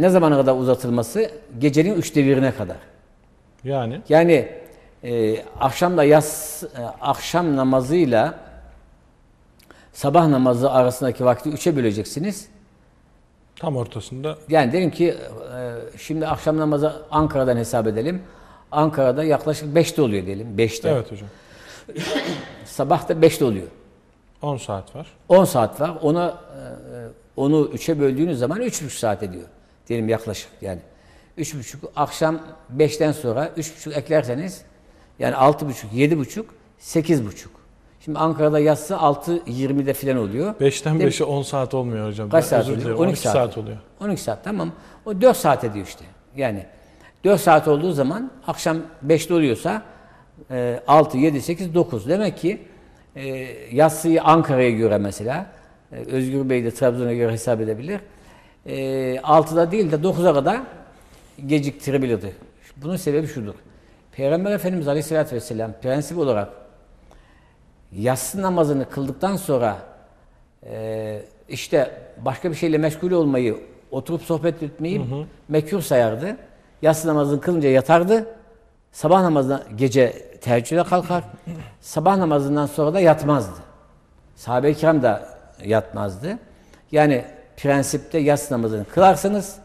ne zamana kadar uzatılması? Gecenin üçte birine kadar. Yani Yani e, akşamla yas e, akşam namazıyla sabah namazı arasındaki vakti üçe böleceksiniz. tam ortasında Yani dedim ki e, şimdi akşam namazı Ankara'dan hesap edelim. Ankara'da yaklaşık 5'te oluyor diyelim. 5'te. evet hocam. Sabah da 5'te oluyor. 10 saat var. 10 saat var. Ona e, onu 3'e böldüğünüz zaman 3,5 saat ediyor. Diyelim yaklaşık yani. 3,5 akşam 5'ten sonra 3,5 eklerseniz yani 6,5, 7,5, 8,5. Şimdi Ankara'da yatsı 6.20'de falan oluyor. 5'ten Değil mi? 5'e 10 saat olmuyor hocam. Kaç Ben saat oluyor? dilerim. 12 12 saat. saat oluyor. 12 saat tamam. O 4 saat ediyor işte. Yani 4 saat olduğu zaman akşam 5'te oluyorsa e, 6, 7, 8, 9. Demek ki e, yatsıyı Ankara'ya göre mesela e, Özgür Bey de Trabzon'a göre hesap edebilir. E, 6'da değil de 9'a kadar geciktirebilirdi. Bunun sebebi şudur. Peygamber Efendimiz Aleyhisselatü Vesselam prensip olarak yatsı namazını kıldıktan sonra e, işte başka bir şeyle meşgul olmayı, oturup sohbet etmeyi mekruh sayardı. Yatsı namazını kılınca yatardı. Sabah namazına gece teheccüde kalkar. Sabah namazından sonra da yatmazdı. Sahabe-i kiram da yatmazdı. Yani prensipte yatsı namazını kılarsınız.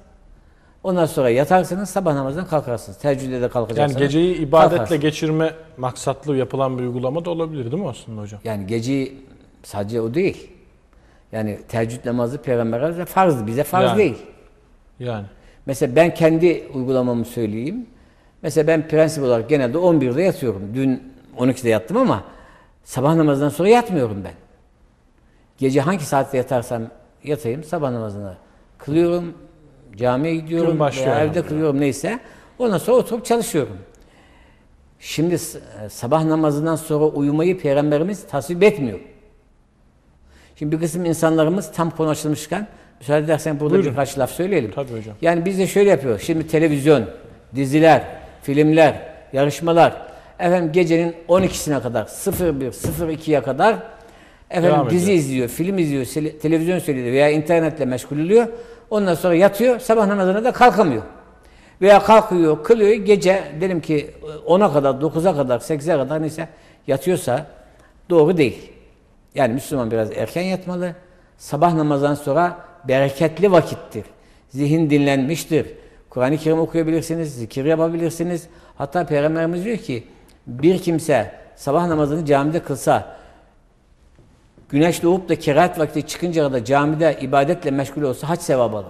Ondan sonra yatarsınız, sabah namazından kalkarsınız. Teheccüde de Yani kalkacaksınız. geceyi ibadetle kalkarsınız. geçirme maksatlı yapılan bir uygulama da olabilir değil mi aslında hocam? Yani geceyi sadece o değil. Yani teheccüd namazı peygamberimize farzdı. Bize farz Yani. değil. Yani. Mesela ben kendi uygulamamı söyleyeyim. Mesela ben prensip olarak genelde 11'de yatıyorum. Dün 12'de yattım ama sabah namazından sonra yatmıyorum ben. Gece hangi saatte yatarsam yatayım sabah namazını kılıyorum. Camiye gidiyorum veya evde elhamdülillah. kılıyorum neyse. Ondan sonra oturup çalışıyorum. Şimdi sabah namazından sonra uyumayı peygamberimiz tasvip etmiyor. Şimdi bir kısım insanlarımız tam konu açılmışken müsaade edersen burada Buyurun. birkaç laf söyleyelim. Tabii hocam. Yani biz de şöyle yapıyoruz. Şimdi televizyon, diziler, filmler, yarışmalar efendim gecenin 12'sine kadar 01 02'ye kadar efendim Devam dizi ediyor. izliyor, film izliyor, televizyon seyrediyor veya internetle meşgul oluyor. Ondan sonra yatıyor, sabah namazına da kalkamıyor. Veya kalkıyor, kılıyor gece diyelim ki 10'a kadar, 9'a kadar, 8'e kadar neyse yatıyorsa doğru değil. Yani Müslüman biraz erken yatmalı. Sabah namazdan sonra bereketli vakittir. Zihin dinlenmiştir. Kur'an-ı Kerim okuyabilirsiniz, zikir yapabilirsiniz. Hatta Peygamberimiz diyor ki bir kimse sabah namazını camide kılsa, güneş doğup da kerahat vakti çıkınca kadar camide ibadetle meşgul olsa hac sevabı alır.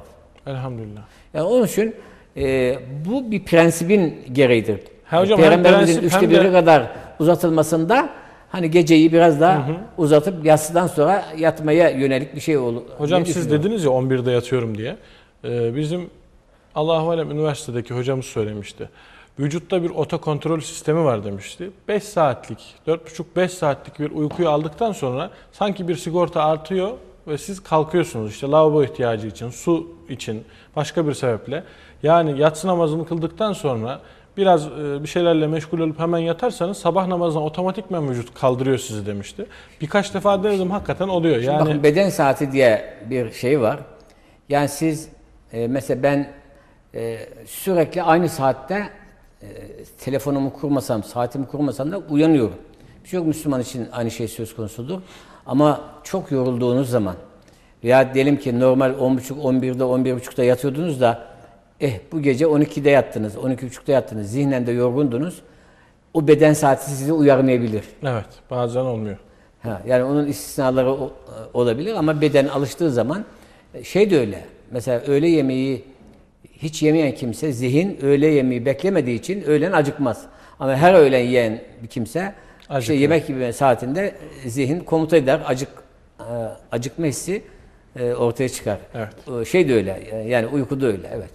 Elhamdülillah. Yani onun için e, bu bir prensibin gereğidir. Ha hocam, hem Peygamberimizin prensip üçte hem de- biri kadar uzatılmasında hani geceyi biraz daha uzatıp yatsıdan sonra yatmaya yönelik bir şey olur. Hocam diye siz dediniz ya 11'de yatıyorum diye. Ee, bizim Allahu Alem üniversitedeki hocamız söylemişti. Vücutta bir otokontrol sistemi var demişti. 5 saatlik, 4,5-5 saatlik bir uykuyu aldıktan sonra sanki bir sigorta artıyor ve siz kalkıyorsunuz işte lavabo ihtiyacı için, su için, başka bir sebeple. Yani yatsı namazını kıldıktan sonra biraz e, bir şeylerle meşgul olup hemen yatarsanız sabah namazına otomatikmen vücut kaldırıyor sizi demişti. Birkaç defa denedim hakikaten oluyor. Yani Bakın beden saati diye bir şey var. Yani siz e, mesela ben e, sürekli aynı saatte e, telefonumu kurmasam, saatimi kurmasam da uyanıyorum. Birçok Müslüman için aynı şey söz konusudur. Ama çok yorulduğunuz zaman veya diyelim ki normal 10.30, 11'de, 11.30'da yatıyordunuz da eh bu gece 12'de yattınız, 12.30'da yattınız, zihnen de yorgundunuz. O beden saati sizi uyarmayabilir. evet bazen olmuyor. Ha, yani onun istisnaları o- olabilir ama beden alıştığı zaman e, şey de öyle. Mesela öğle yemeği hiç yemeyen kimse zihin öğle yemeği beklemediği için öğlen acıkmaz. Ama her öğlen yiyen bir kimse işte yemek gibi saatinde e, zihin komuta eder. Acık e, acıkma hissi e, ortaya çıkar. Evet. Şey de öyle. Yani uyku da öyle. Evet.